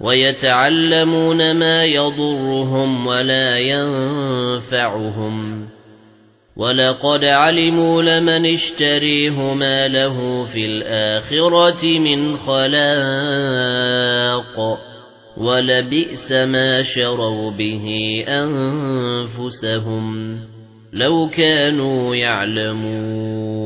ويتعلمون ما يضرهم ولا ينفعهم. وَلَقَدْ عَلِمُوا لَمَنِ اشْتَرِيهُ مَا لَهُ فِي الْآخِرَةِ مِنْ خَلَاقٍ. وَلَبِئْسَ مَا شَرَوْا بِهِ أَنفُسَهُمْ لَوْ كَانُوا يَعْلَمُونَ.